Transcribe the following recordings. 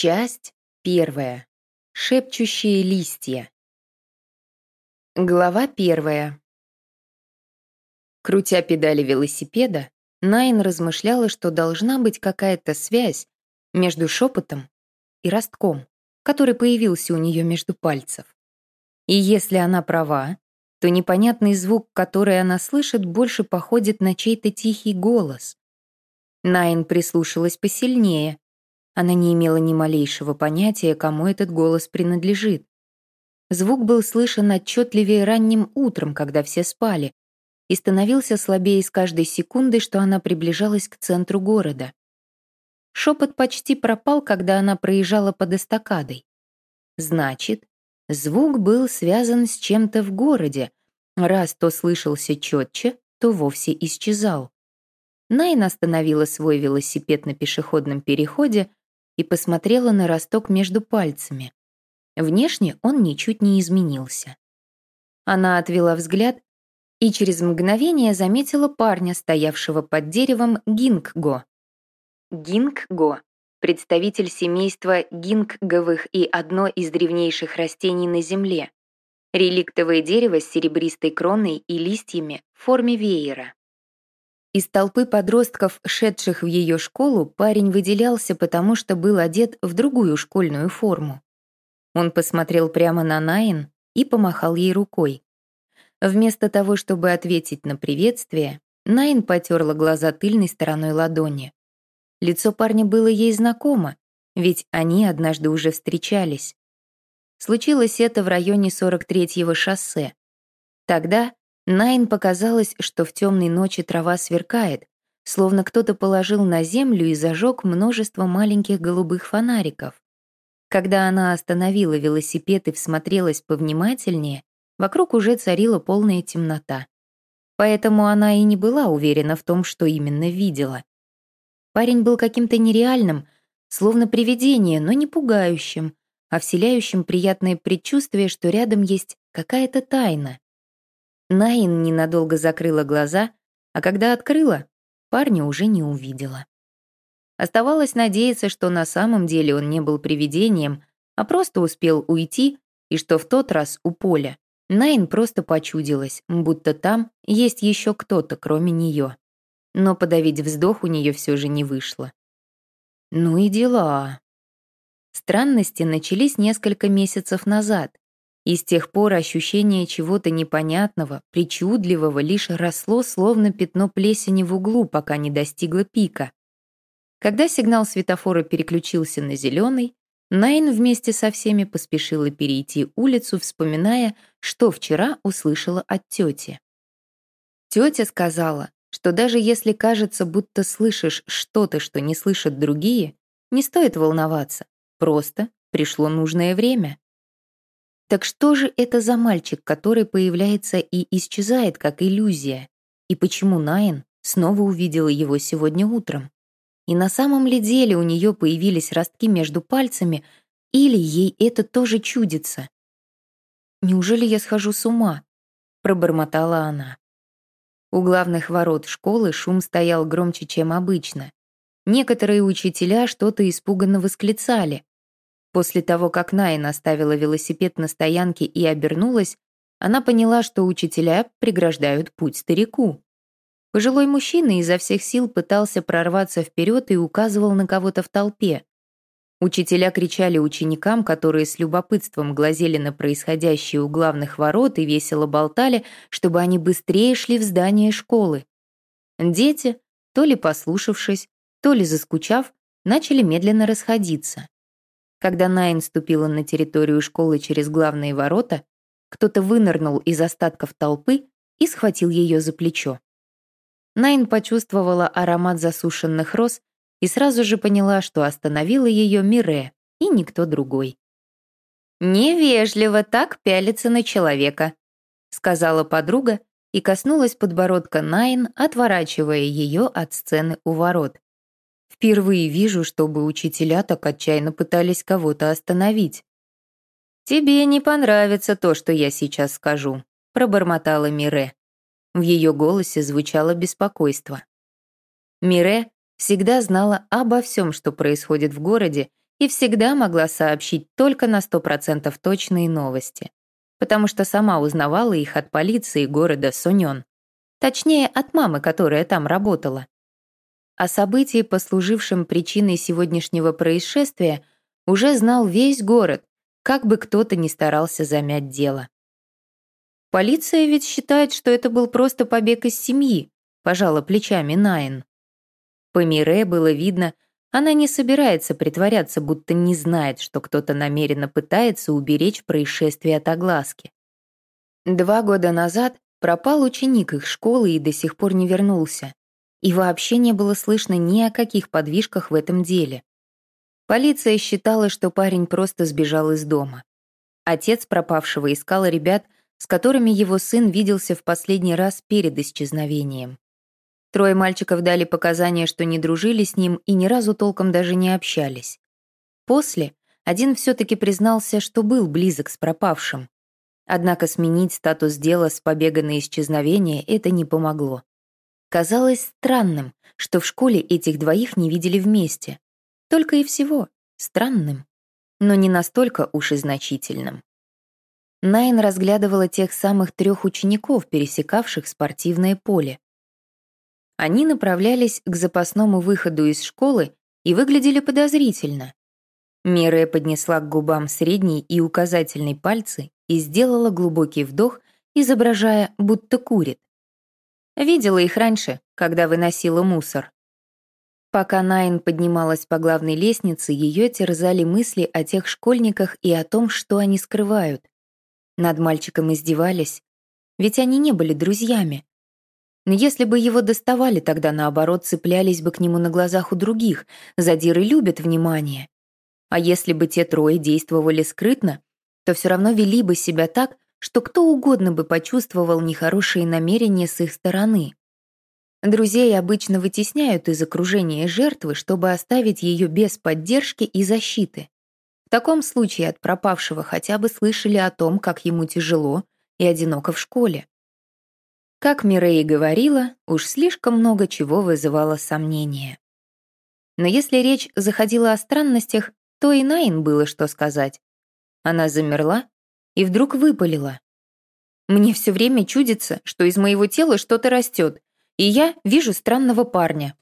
Часть первая. Шепчущие листья. Глава первая. Крутя педали велосипеда, Найн размышляла, что должна быть какая-то связь между шепотом и ростком, который появился у нее между пальцев. И если она права, то непонятный звук, который она слышит, больше походит на чей-то тихий голос. Найн прислушалась посильнее. Она не имела ни малейшего понятия, кому этот голос принадлежит. Звук был слышен отчетливее ранним утром, когда все спали, и становился слабее с каждой секундой, что она приближалась к центру города. Шепот почти пропал, когда она проезжала под эстакадой. Значит, звук был связан с чем-то в городе, раз то слышался четче, то вовсе исчезал. Найн остановила свой велосипед на пешеходном переходе и посмотрела на росток между пальцами. Внешне он ничуть не изменился. Она отвела взгляд и через мгновение заметила парня, стоявшего под деревом Гингго. Гингго — представитель семейства гингговых и одно из древнейших растений на Земле. Реликтовое дерево с серебристой кроной и листьями в форме веера. Из толпы подростков, шедших в ее школу, парень выделялся, потому что был одет в другую школьную форму. Он посмотрел прямо на Найн и помахал ей рукой. Вместо того, чтобы ответить на приветствие, Найн потерла глаза тыльной стороной ладони. Лицо парня было ей знакомо, ведь они однажды уже встречались. Случилось это в районе 43-го шоссе. Тогда Найн показалось, что в темной ночи трава сверкает, словно кто-то положил на землю и зажег множество маленьких голубых фонариков. Когда она остановила велосипед и всмотрелась повнимательнее, вокруг уже царила полная темнота. Поэтому она и не была уверена в том, что именно видела. Парень был каким-то нереальным, словно привидение, но не пугающим, а вселяющим приятное предчувствие, что рядом есть какая-то тайна. Найн ненадолго закрыла глаза, а когда открыла, парня уже не увидела. Оставалось надеяться, что на самом деле он не был привидением, а просто успел уйти, и что в тот раз у поля Найн просто почудилась, будто там есть еще кто-то, кроме нее. Но подавить вздох у нее все же не вышло. Ну и дела. Странности начались несколько месяцев назад, и с тех пор ощущение чего-то непонятного, причудливого лишь росло, словно пятно плесени в углу, пока не достигло пика. Когда сигнал светофора переключился на зеленый, Найн вместе со всеми поспешила перейти улицу, вспоминая, что вчера услышала от тети. Тетя сказала, что даже если кажется, будто слышишь что-то, что не слышат другие, не стоит волноваться, просто пришло нужное время. Так что же это за мальчик, который появляется и исчезает, как иллюзия? И почему Найн снова увидела его сегодня утром? И на самом ли деле у нее появились ростки между пальцами, или ей это тоже чудится? «Неужели я схожу с ума?» — пробормотала она. У главных ворот школы шум стоял громче, чем обычно. Некоторые учителя что-то испуганно восклицали, После того, как Найн оставила велосипед на стоянке и обернулась, она поняла, что учителя преграждают путь старику. Пожилой мужчина изо всех сил пытался прорваться вперед и указывал на кого-то в толпе. Учителя кричали ученикам, которые с любопытством глазели на происходящее у главных ворот и весело болтали, чтобы они быстрее шли в здание школы. Дети, то ли послушавшись, то ли заскучав, начали медленно расходиться. Когда Найн ступила на территорию школы через главные ворота, кто-то вынырнул из остатков толпы и схватил ее за плечо. Найн почувствовала аромат засушенных роз и сразу же поняла, что остановила ее Мире и никто другой. «Невежливо так пялиться на человека», — сказала подруга и коснулась подбородка Найн, отворачивая ее от сцены у ворот. Впервые вижу, чтобы учителя так отчаянно пытались кого-то остановить. «Тебе не понравится то, что я сейчас скажу», — пробормотала Мире. В ее голосе звучало беспокойство. Мире всегда знала обо всем, что происходит в городе, и всегда могла сообщить только на 100% точные новости, потому что сама узнавала их от полиции города Сунён. Точнее, от мамы, которая там работала. О событии, послужившем причиной сегодняшнего происшествия, уже знал весь город, как бы кто-то ни старался замять дело. «Полиция ведь считает, что это был просто побег из семьи», пожала плечами Найн. По Мире было видно, она не собирается притворяться, будто не знает, что кто-то намеренно пытается уберечь происшествие от огласки. Два года назад пропал ученик их школы и до сих пор не вернулся. И вообще не было слышно ни о каких подвижках в этом деле. Полиция считала, что парень просто сбежал из дома. Отец пропавшего искал ребят, с которыми его сын виделся в последний раз перед исчезновением. Трое мальчиков дали показания, что не дружили с ним и ни разу толком даже не общались. После один все-таки признался, что был близок с пропавшим. Однако сменить статус дела с побега на исчезновение это не помогло. Казалось странным, что в школе этих двоих не видели вместе. Только и всего. Странным. Но не настолько уж и значительным. Найн разглядывала тех самых трех учеников, пересекавших спортивное поле. Они направлялись к запасному выходу из школы и выглядели подозрительно. Мире поднесла к губам средний и указательный пальцы и сделала глубокий вдох, изображая, будто курит. Видела их раньше, когда выносила мусор. Пока Найн поднималась по главной лестнице, ее терзали мысли о тех школьниках и о том, что они скрывают. Над мальчиком издевались, ведь они не были друзьями. Но если бы его доставали, тогда, наоборот, цеплялись бы к нему на глазах у других. Задиры любят внимание. А если бы те трое действовали скрытно, то все равно вели бы себя так, что кто угодно бы почувствовал нехорошие намерения с их стороны. Друзей обычно вытесняют из окружения жертвы, чтобы оставить ее без поддержки и защиты. В таком случае от пропавшего хотя бы слышали о том, как ему тяжело и одиноко в школе. Как Мирей говорила, уж слишком много чего вызывало сомнения. Но если речь заходила о странностях, то и Найн было что сказать. Она замерла и вдруг выпалила. «Мне все время чудится, что из моего тела что-то растет, и я вижу странного парня».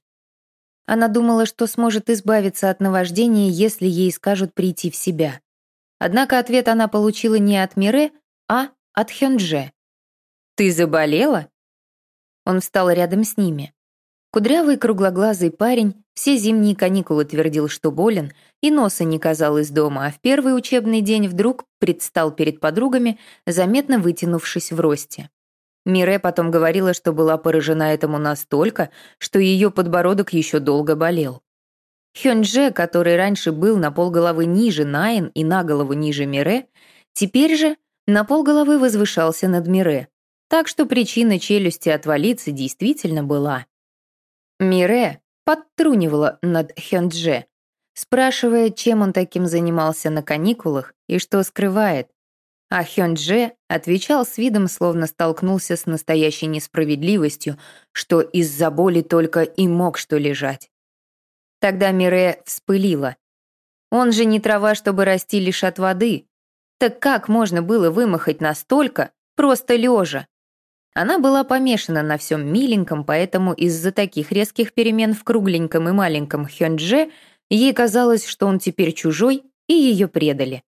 Она думала, что сможет избавиться от наваждения, если ей скажут прийти в себя. Однако ответ она получила не от Мире, а от Хёндже. «Ты заболела?» Он встал рядом с ними. Кудрявый круглоглазый парень все зимние каникулы твердил, что болен, и носа не казал из дома, а в первый учебный день вдруг предстал перед подругами, заметно вытянувшись в росте. Мире потом говорила, что была поражена этому настолько, что ее подбородок еще долго болел. Хёнже, который раньше был на полголовы ниже Найн и на голову ниже Мире, теперь же на полголовы возвышался над Мире, так что причина челюсти отвалиться действительно была. Мире подтрунивала над Хёндже, спрашивая, чем он таким занимался на каникулах и что скрывает. А Хёндже отвечал с видом, словно столкнулся с настоящей несправедливостью, что из-за боли только и мог что лежать. Тогда Мире вспылила. Он же не трава, чтобы расти лишь от воды. Так как можно было вымахать настолько, просто лежа? Она была помешана на всем миленьком, поэтому из-за таких резких перемен в кругленьком и маленьком Хёндже ей казалось, что он теперь чужой, и ее предали.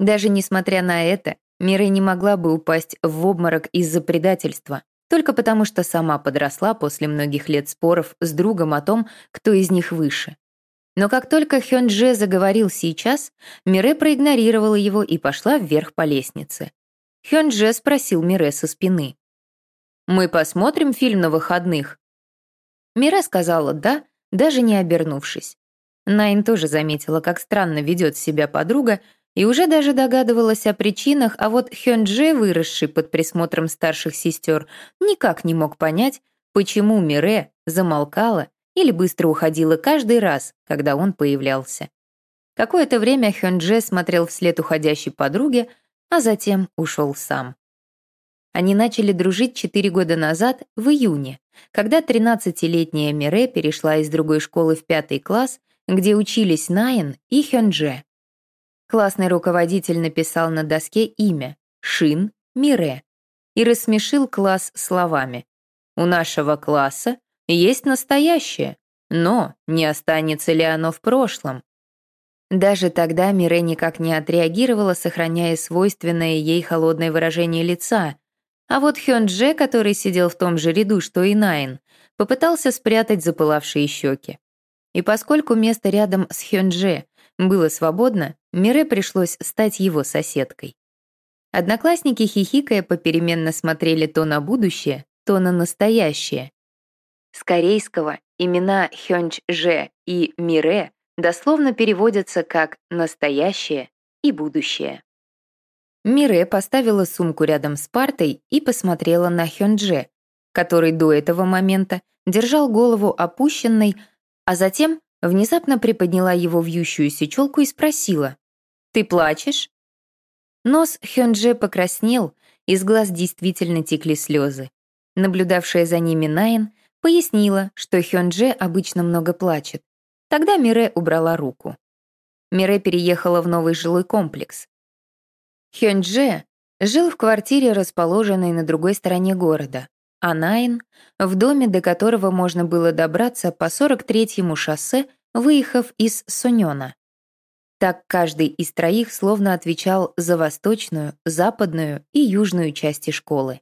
Даже несмотря на это, Мирей не могла бы упасть в обморок из-за предательства, только потому что сама подросла после многих лет споров с другом о том, кто из них выше. Но как только Хёндже заговорил сейчас, Мире проигнорировала его и пошла вверх по лестнице. Хёндже спросил Мире со спины. Мы посмотрим фильм на выходных?» Мира сказала «да», даже не обернувшись. Найн тоже заметила, как странно ведет себя подруга, и уже даже догадывалась о причинах, а вот Хёнджи, выросший под присмотром старших сестер, никак не мог понять, почему Мире замолкала или быстро уходила каждый раз, когда он появлялся. Какое-то время Хёнджи смотрел вслед уходящей подруге, а затем ушел сам. Они начали дружить четыре года назад, в июне, когда 13-летняя Мире перешла из другой школы в пятый класс где учились Найн и Хёндже. Классный руководитель написал на доске имя Шин Мире и рассмешил класс словами «У нашего класса есть настоящее, но не останется ли оно в прошлом?» Даже тогда Мире никак не отреагировала, сохраняя свойственное ей холодное выражение лица. А вот Хёндже, который сидел в том же ряду, что и Найн, попытался спрятать запылавшие щеки. И поскольку место рядом с Хёндже было свободно, Мире пришлось стать его соседкой. Одноклассники хихикая попеременно смотрели то на будущее, то на настоящее. С корейского имена Хёндже и Мире дословно переводятся как «настоящее» и «будущее». Мире поставила сумку рядом с партой и посмотрела на Хёндже, который до этого момента держал голову опущенной, а затем внезапно приподняла его вьющуюся челку и спросила «Ты плачешь?» Нос Хёндже покраснел, из глаз действительно текли слезы. Наблюдавшая за ними Найн пояснила, что Хёндже обычно много плачет, Тогда Мире убрала руку. Мире переехала в новый жилой комплекс. Хёндже жил в квартире, расположенной на другой стороне города, а Найн — в доме, до которого можно было добраться по 43-му шоссе, выехав из Сунёна. Так каждый из троих словно отвечал за восточную, западную и южную части школы.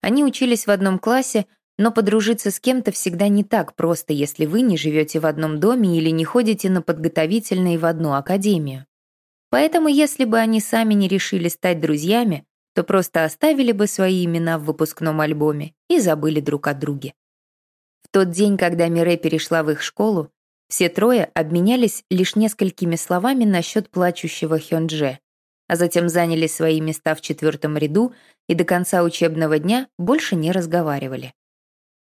Они учились в одном классе, но подружиться с кем-то всегда не так просто, если вы не живете в одном доме или не ходите на подготовительные в одну академию. Поэтому если бы они сами не решили стать друзьями, то просто оставили бы свои имена в выпускном альбоме и забыли друг о друге. В тот день, когда Мире перешла в их школу, все трое обменялись лишь несколькими словами насчет плачущего Хёндже, а затем заняли свои места в четвертом ряду и до конца учебного дня больше не разговаривали.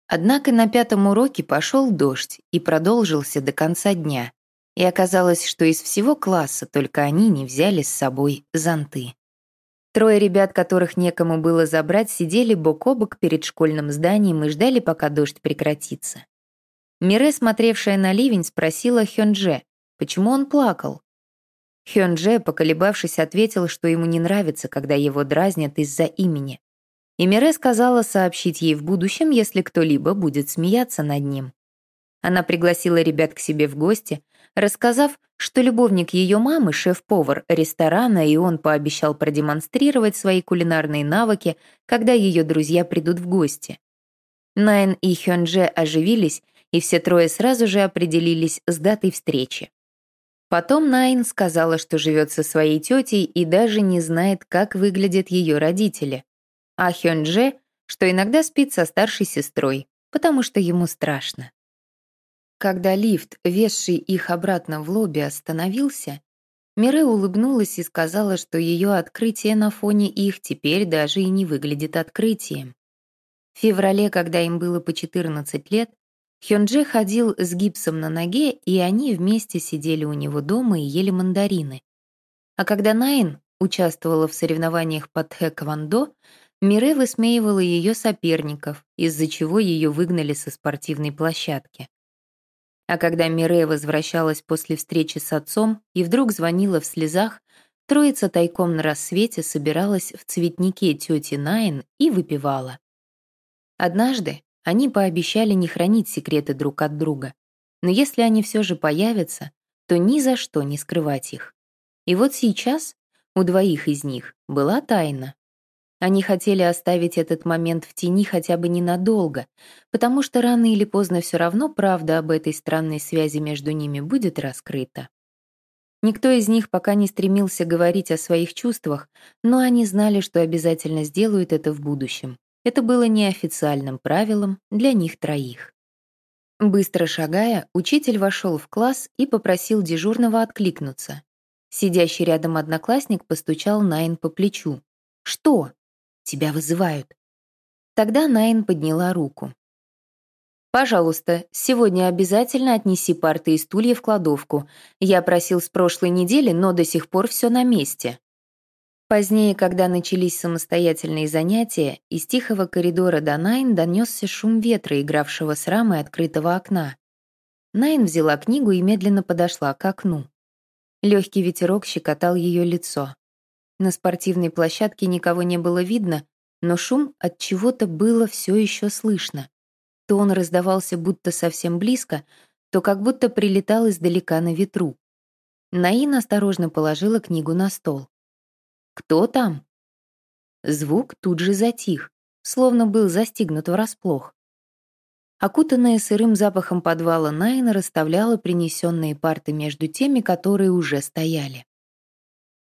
Однако на пятом уроке пошел дождь и продолжился до конца дня. И оказалось, что из всего класса только они не взяли с собой зонты. Трое ребят, которых некому было забрать, сидели бок о бок перед школьным зданием и ждали, пока дождь прекратится. Мире, смотревшая на ливень, спросила Хёндже, почему он плакал. Хёндже, поколебавшись, ответил, что ему не нравится, когда его дразнят из-за имени и Мире сказала сообщить ей в будущем, если кто-либо будет смеяться над ним. Она пригласила ребят к себе в гости, рассказав, что любовник ее мамы — шеф-повар ресторана, и он пообещал продемонстрировать свои кулинарные навыки, когда ее друзья придут в гости. Найн и Хёнже оживились, и все трое сразу же определились с датой встречи. Потом Найн сказала, что живет со своей тетей и даже не знает, как выглядят ее родители а Хёнже, что иногда спит со старшей сестрой, потому что ему страшно. Когда лифт, везший их обратно в лобби, остановился, Мире улыбнулась и сказала, что ее открытие на фоне их теперь даже и не выглядит открытием. В феврале, когда им было по 14 лет, Хёнже ходил с гипсом на ноге, и они вместе сидели у него дома и ели мандарины. А когда Найн участвовала в соревнованиях по тхэквондо, Мире высмеивала ее соперников, из-за чего ее выгнали со спортивной площадки. А когда Мире возвращалась после встречи с отцом и вдруг звонила в слезах, троица тайком на рассвете собиралась в цветнике тети Найн и выпивала. Однажды они пообещали не хранить секреты друг от друга, но если они все же появятся, то ни за что не скрывать их. И вот сейчас у двоих из них была тайна, они хотели оставить этот момент в тени хотя бы ненадолго, потому что рано или поздно все равно правда об этой странной связи между ними будет раскрыта. Никто из них пока не стремился говорить о своих чувствах, но они знали, что обязательно сделают это в будущем. Это было неофициальным правилом для них троих. Быстро шагая, учитель вошел в класс и попросил дежурного откликнуться. Сидящий рядом одноклассник постучал Найн по плечу. «Что?» Тебя вызывают». Тогда Найн подняла руку. «Пожалуйста, сегодня обязательно отнеси парты и стулья в кладовку. Я просил с прошлой недели, но до сих пор все на месте». Позднее, когда начались самостоятельные занятия, из тихого коридора до Найн донесся шум ветра, игравшего с рамой открытого окна. Найн взяла книгу и медленно подошла к окну. Легкий ветерок щекотал ее лицо. На спортивной площадке никого не было видно, но шум от чего-то было все еще слышно. То он раздавался будто совсем близко, то как будто прилетал издалека на ветру. Наин осторожно положила книгу на стол. «Кто там?» Звук тут же затих, словно был застигнут врасплох. Окутанная сырым запахом подвала Найна расставляла принесенные парты между теми, которые уже стояли.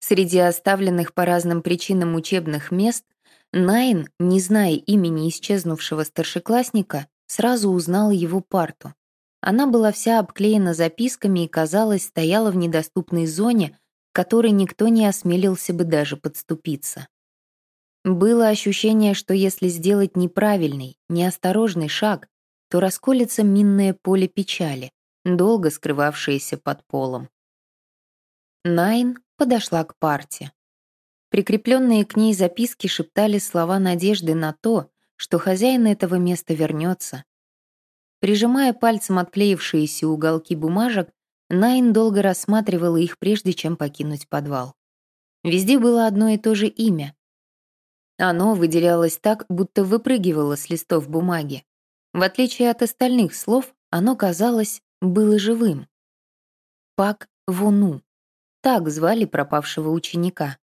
Среди оставленных по разным причинам учебных мест Найн, не зная имени исчезнувшего старшеклассника, сразу узнала его парту. Она была вся обклеена записками и, казалось, стояла в недоступной зоне, к которой никто не осмелился бы даже подступиться. Было ощущение, что если сделать неправильный, неосторожный шаг, то расколется минное поле печали, долго скрывавшееся под полом. Найн подошла к парте. Прикрепленные к ней записки шептали слова надежды на то, что хозяин этого места вернется. Прижимая пальцем отклеившиеся уголки бумажек, Найн долго рассматривала их, прежде чем покинуть подвал. Везде было одно и то же имя. Оно выделялось так, будто выпрыгивало с листов бумаги. В отличие от остальных слов, оно, казалось, было живым. Пак Вону. Так звали пропавшего ученика.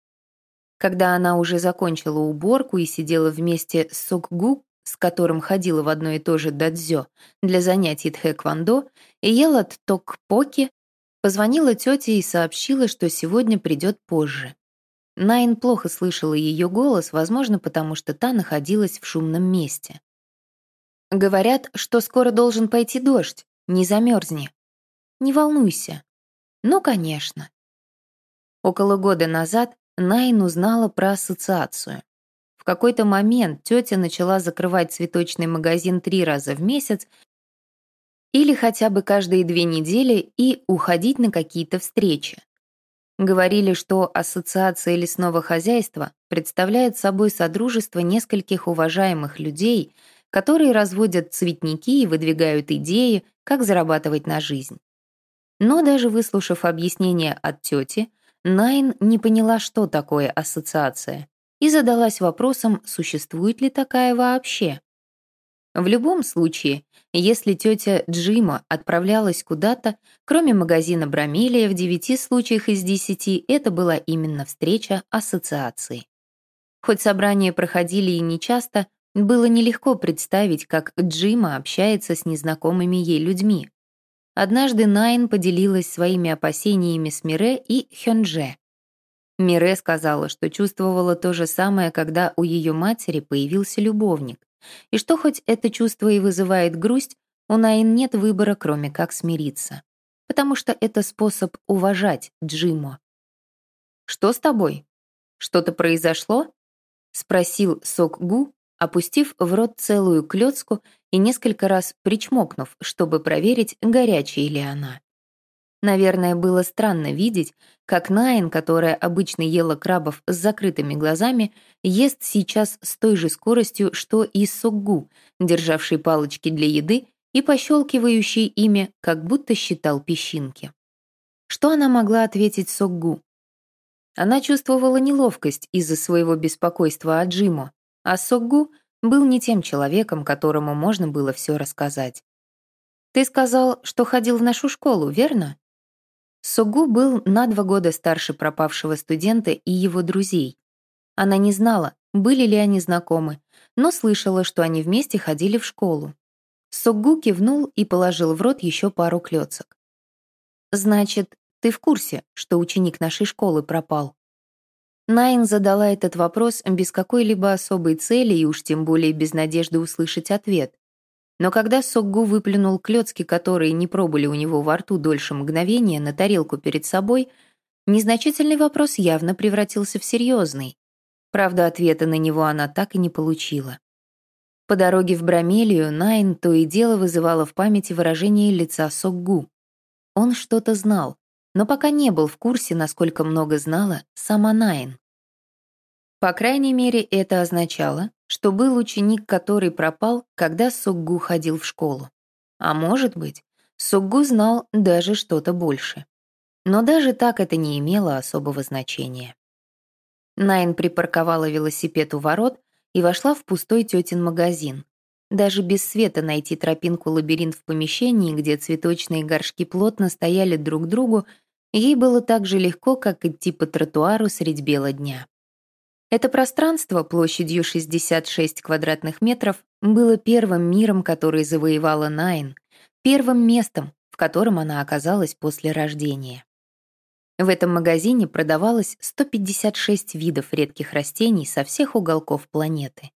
Когда она уже закончила уборку и сидела вместе с Сокгу, с которым ходила в одно и то же дадзё для занятий тхэквондо, и ела токпоки, позвонила тете и сообщила, что сегодня придет позже. Найн плохо слышала ее голос, возможно, потому что та находилась в шумном месте. Говорят, что скоро должен пойти дождь. Не замерзни. Не волнуйся. Ну, конечно. Около года назад Найн узнала про ассоциацию. В какой-то момент тетя начала закрывать цветочный магазин три раза в месяц или хотя бы каждые две недели и уходить на какие-то встречи. Говорили, что Ассоциация лесного хозяйства представляет собой содружество нескольких уважаемых людей, которые разводят цветники и выдвигают идеи, как зарабатывать на жизнь. Но даже выслушав объяснение от тети, Найн не поняла, что такое ассоциация, и задалась вопросом, существует ли такая вообще. В любом случае, если тетя Джима отправлялась куда-то, кроме магазина Брамелия, в девяти случаях из десяти это была именно встреча ассоциации. Хоть собрания проходили и нечасто, было нелегко представить, как Джима общается с незнакомыми ей людьми. Однажды Найн поделилась своими опасениями с Мире и Хёнже. Мире сказала, что чувствовала то же самое, когда у ее матери появился любовник, и что хоть это чувство и вызывает грусть, у Найн нет выбора, кроме как смириться, потому что это способ уважать Джимо. «Что с тобой? Что-то произошло?» — спросил Сок Гу, опустив в рот целую клёцку и несколько раз причмокнув, чтобы проверить, горячая ли она. Наверное, было странно видеть, как Найн, которая обычно ела крабов с закрытыми глазами, ест сейчас с той же скоростью, что и Соггу, державший палочки для еды и пощелкивающий ими, как будто считал песчинки. Что она могла ответить Соггу? Она чувствовала неловкость из-за своего беспокойства о Джимо, а Соггу был не тем человеком, которому можно было все рассказать. «Ты сказал, что ходил в нашу школу, верно?» Соггу был на два года старше пропавшего студента и его друзей. Она не знала, были ли они знакомы, но слышала, что они вместе ходили в школу. Соггу кивнул и положил в рот еще пару клёцок. «Значит, ты в курсе, что ученик нашей школы пропал?» Найн задала этот вопрос без какой-либо особой цели и уж тем более без надежды услышать ответ. Но когда Сокгу выплюнул клёцки, которые не пробыли у него во рту дольше мгновения, на тарелку перед собой, незначительный вопрос явно превратился в серьезный. Правда, ответа на него она так и не получила. По дороге в Брамелию Найн то и дело вызывала в памяти выражение лица Сокгу. Он что-то знал, но пока не был в курсе, насколько много знала сама Найн. По крайней мере, это означало, что был ученик, который пропал, когда Сокгу ходил в школу. А может быть, Суггу знал даже что-то больше. Но даже так это не имело особого значения. Найн припарковала велосипед у ворот и вошла в пустой тетин магазин. Даже без света найти тропинку-лабиринт в помещении, где цветочные горшки плотно стояли друг к другу, ей было так же легко, как идти по тротуару средь бела дня. Это пространство площадью 66 квадратных метров было первым миром, который завоевала Найн, первым местом, в котором она оказалась после рождения. В этом магазине продавалось 156 видов редких растений со всех уголков планеты.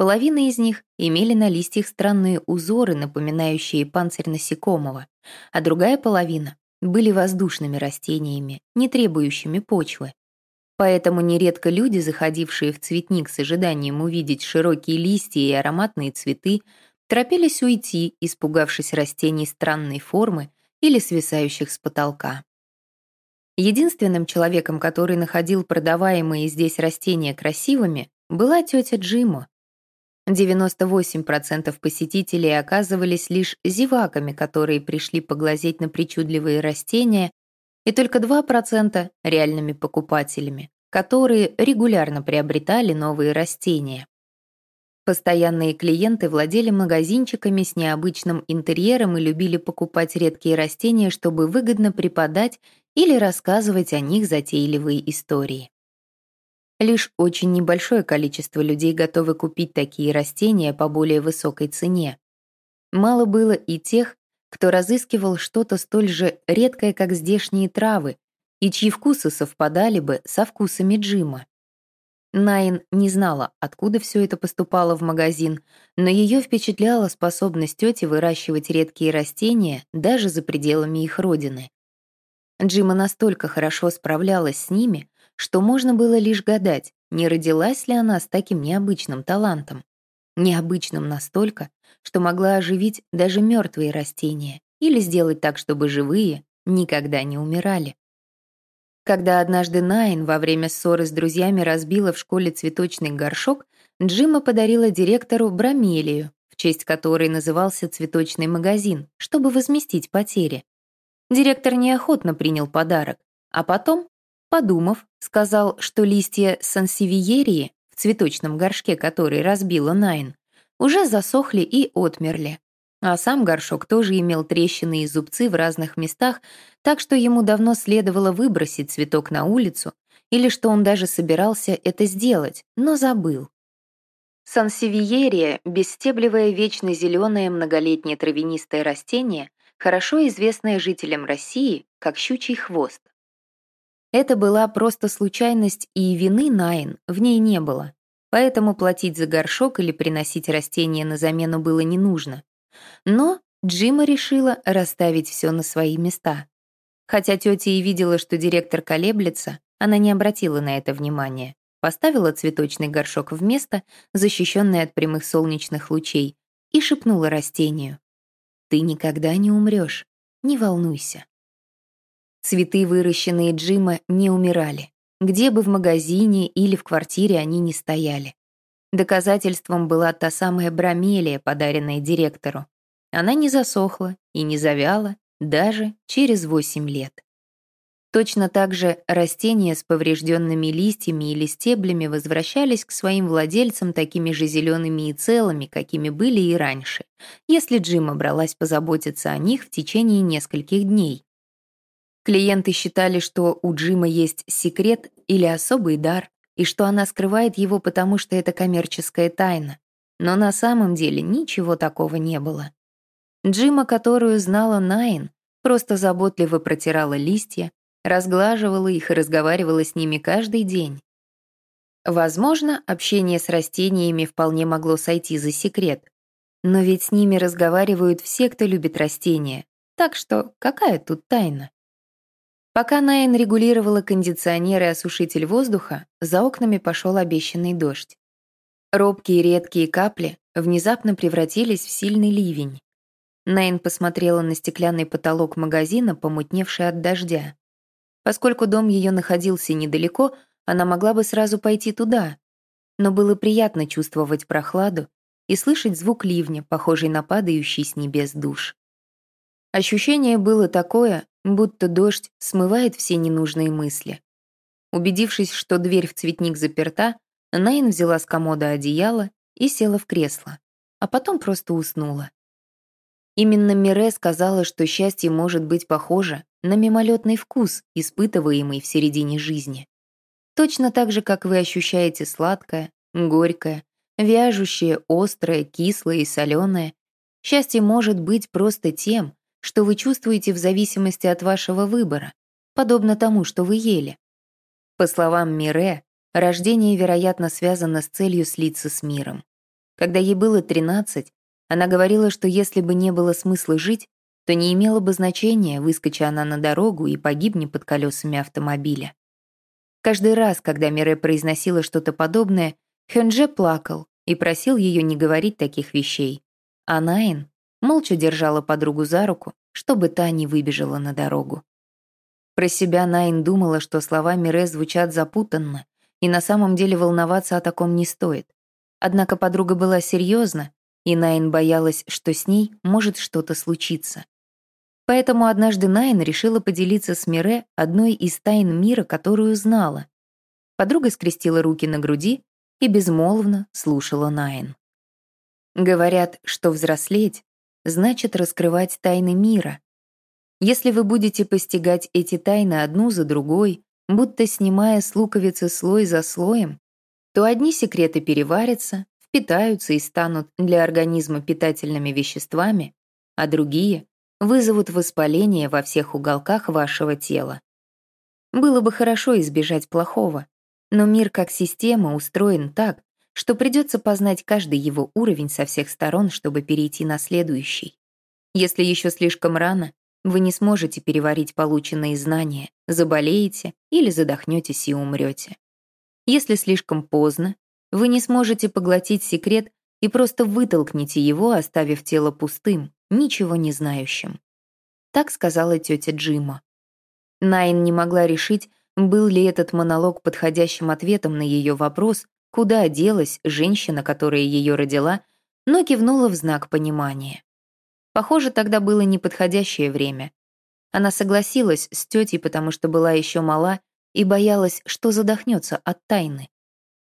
Половина из них имели на листьях странные узоры, напоминающие панцирь насекомого, а другая половина были воздушными растениями, не требующими почвы. Поэтому нередко люди, заходившие в цветник с ожиданием увидеть широкие листья и ароматные цветы, торопились уйти, испугавшись растений странной формы или свисающих с потолка. Единственным человеком, который находил продаваемые здесь растения красивыми, была тетя Джима. 98% посетителей оказывались лишь зеваками, которые пришли поглазеть на причудливые растения и только 2% — реальными покупателями, которые регулярно приобретали новые растения. Постоянные клиенты владели магазинчиками с необычным интерьером и любили покупать редкие растения, чтобы выгодно преподать или рассказывать о них затейливые истории. Лишь очень небольшое количество людей готовы купить такие растения по более высокой цене. Мало было и тех, кто разыскивал что-то столь же редкое, как здешние травы, и чьи вкусы совпадали бы со вкусами Джима. Найн не знала, откуда все это поступало в магазин, но ее впечатляла способность тети выращивать редкие растения даже за пределами их родины. Джима настолько хорошо справлялась с ними, что можно было лишь гадать, не родилась ли она с таким необычным талантом. Необычным настолько, что могла оживить даже мертвые растения или сделать так, чтобы живые никогда не умирали. Когда однажды Найн во время ссоры с друзьями разбила в школе цветочный горшок, Джима подарила директору бромелию, в честь которой назывался цветочный магазин, чтобы возместить потери. Директор неохотно принял подарок, а потом, подумав, сказал, что листья сансевиерии в цветочном горшке, который разбила Найн, уже засохли и отмерли. А сам горшок тоже имел трещины и зубцы в разных местах, так что ему давно следовало выбросить цветок на улицу, или что он даже собирался это сделать, но забыл. Сансевиерия — бесстеблевое вечно зеленое многолетнее травянистое растение, хорошо известное жителям России как щучий хвост. Это была просто случайность, и вины Найн в ней не было, поэтому платить за горшок или приносить растения на замену было не нужно. Но Джима решила расставить все на свои места. Хотя тетя и видела, что директор колеблется, она не обратила на это внимания. Поставила цветочный горшок в место, защищенное от прямых солнечных лучей, и шепнула растению. Ты никогда не умрешь, не волнуйся. Цветы, выращенные Джима, не умирали. Где бы в магазине или в квартире они не стояли. Доказательством была та самая бромелия, подаренная директору. Она не засохла и не завяла даже через 8 лет. Точно так же растения с поврежденными листьями или стеблями возвращались к своим владельцам такими же зелеными и целыми, какими были и раньше, если Джима бралась позаботиться о них в течение нескольких дней. Клиенты считали, что у Джима есть секрет или особый дар, и что она скрывает его, потому что это коммерческая тайна. Но на самом деле ничего такого не было. Джима, которую знала Найн, просто заботливо протирала листья, разглаживала их и разговаривала с ними каждый день. Возможно, общение с растениями вполне могло сойти за секрет. Но ведь с ними разговаривают все, кто любит растения. Так что какая тут тайна? Пока Найн регулировала кондиционер и осушитель воздуха, за окнами пошел обещанный дождь. Робкие редкие капли внезапно превратились в сильный ливень. Найн посмотрела на стеклянный потолок магазина, помутневший от дождя. Поскольку дом ее находился недалеко, она могла бы сразу пойти туда. Но было приятно чувствовать прохладу и слышать звук ливня, похожий на падающий с небес душ. Ощущение было такое, будто дождь смывает все ненужные мысли. Убедившись, что дверь в цветник заперта, Найн взяла с комода одеяло и села в кресло, а потом просто уснула. Именно Мире сказала, что счастье может быть похоже на мимолетный вкус, испытываемый в середине жизни. Точно так же, как вы ощущаете сладкое, горькое, вяжущее, острое, кислое и соленое, счастье может быть просто тем, что вы чувствуете в зависимости от вашего выбора, подобно тому, что вы ели. По словам Мире, рождение, вероятно, связано с целью слиться с миром. Когда ей было 13, она говорила, что если бы не было смысла жить, то не имело бы значения, выскоча она на дорогу и погибни под колесами автомобиля. Каждый раз, когда Мире произносила что-то подобное, Хёнже плакал и просил ее не говорить таких вещей. А Найн молча держала подругу за руку, чтобы та не выбежала на дорогу. Про себя Найн думала, что слова Мире звучат запутанно, и на самом деле волноваться о таком не стоит. Однако подруга была серьезна и Найн боялась, что с ней может что-то случиться. Поэтому однажды Найн решила поделиться с Мире одной из тайн мира, которую знала. Подруга скрестила руки на груди и безмолвно слушала Найн. Говорят, что взрослеть значит раскрывать тайны мира. Если вы будете постигать эти тайны одну за другой, будто снимая с луковицы слой за слоем, то одни секреты переварятся, впитаются и станут для организма питательными веществами, а другие вызовут воспаление во всех уголках вашего тела. Было бы хорошо избежать плохого, но мир как система устроен так, что придется познать каждый его уровень со всех сторон, чтобы перейти на следующий. Если еще слишком рано, вы не сможете переварить полученные знания, заболеете или задохнетесь и умрете. Если слишком поздно, вы не сможете поглотить секрет и просто вытолкните его, оставив тело пустым, ничего не знающим. Так сказала тетя Джима. Найн не могла решить, был ли этот монолог подходящим ответом на ее вопрос, куда делась женщина, которая ее родила, но кивнула в знак понимания. Похоже, тогда было неподходящее время. Она согласилась с тетей, потому что была еще мала и боялась, что задохнется от тайны.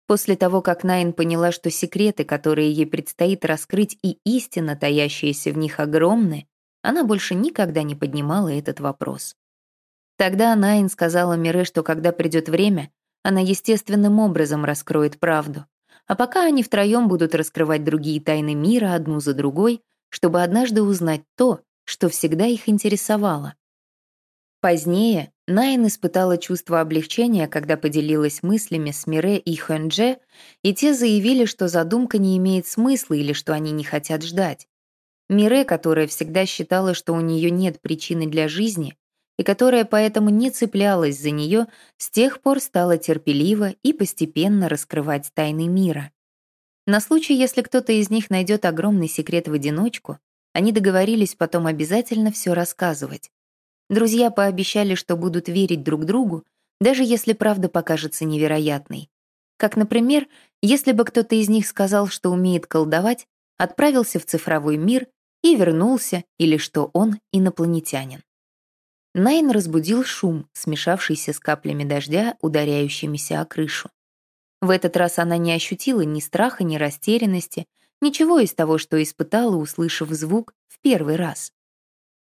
После того, как Найн поняла, что секреты, которые ей предстоит раскрыть, и истина, таящаяся в них, огромны, она больше никогда не поднимала этот вопрос. Тогда Найн сказала Мире, что когда придет время, она естественным образом раскроет правду. А пока они втроем будут раскрывать другие тайны мира одну за другой, чтобы однажды узнать то, что всегда их интересовало. Позднее Найн испытала чувство облегчения, когда поделилась мыслями с Мире и Хэнже, и те заявили, что задумка не имеет смысла или что они не хотят ждать. Мире, которая всегда считала, что у нее нет причины для жизни, и которая поэтому не цеплялась за нее, с тех пор стала терпеливо и постепенно раскрывать тайны мира. На случай, если кто-то из них найдет огромный секрет в одиночку, они договорились потом обязательно все рассказывать. Друзья пообещали, что будут верить друг другу, даже если правда покажется невероятной. Как, например, если бы кто-то из них сказал, что умеет колдовать, отправился в цифровой мир и вернулся, или что он инопланетянин. Найн разбудил шум, смешавшийся с каплями дождя, ударяющимися о крышу. В этот раз она не ощутила ни страха, ни растерянности, ничего из того, что испытала, услышав звук в первый раз.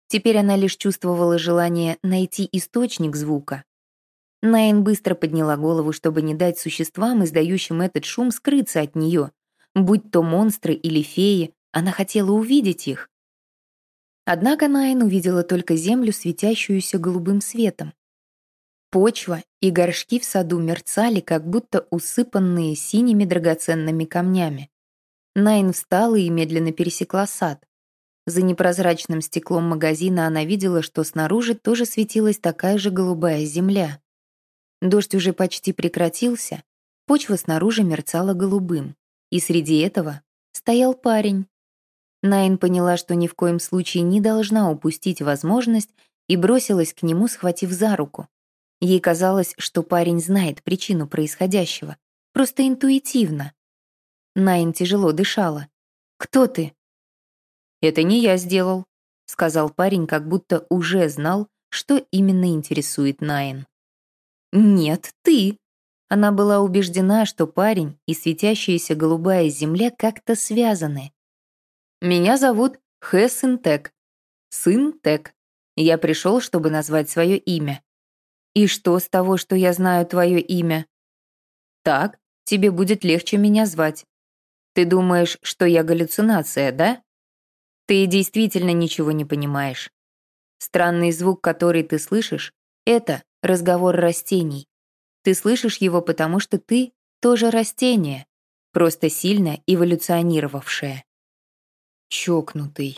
Теперь она лишь чувствовала желание найти источник звука. Найн быстро подняла голову, чтобы не дать существам, издающим этот шум, скрыться от нее. Будь то монстры или феи, она хотела увидеть их. Однако Найн увидела только землю, светящуюся голубым светом. Почва и горшки в саду мерцали, как будто усыпанные синими драгоценными камнями. Найн встала и медленно пересекла сад. За непрозрачным стеклом магазина она видела, что снаружи тоже светилась такая же голубая земля. Дождь уже почти прекратился, почва снаружи мерцала голубым, и среди этого стоял парень. Найн поняла, что ни в коем случае не должна упустить возможность и бросилась к нему, схватив за руку. Ей казалось, что парень знает причину происходящего, просто интуитивно. Найн тяжело дышала. «Кто ты?» «Это не я сделал», — сказал парень, как будто уже знал, что именно интересует Найн. «Нет, ты!» Она была убеждена, что парень и светящаяся голубая земля как-то связаны. «Меня зовут Хэ Синтек. Сын Тек. Я пришел, чтобы назвать свое имя. И что с того, что я знаю твое имя? Так, тебе будет легче меня звать. Ты думаешь, что я галлюцинация, да? Ты действительно ничего не понимаешь. Странный звук, который ты слышишь, это разговор растений. Ты слышишь его, потому что ты тоже растение, просто сильно эволюционировавшее. Чокнутый.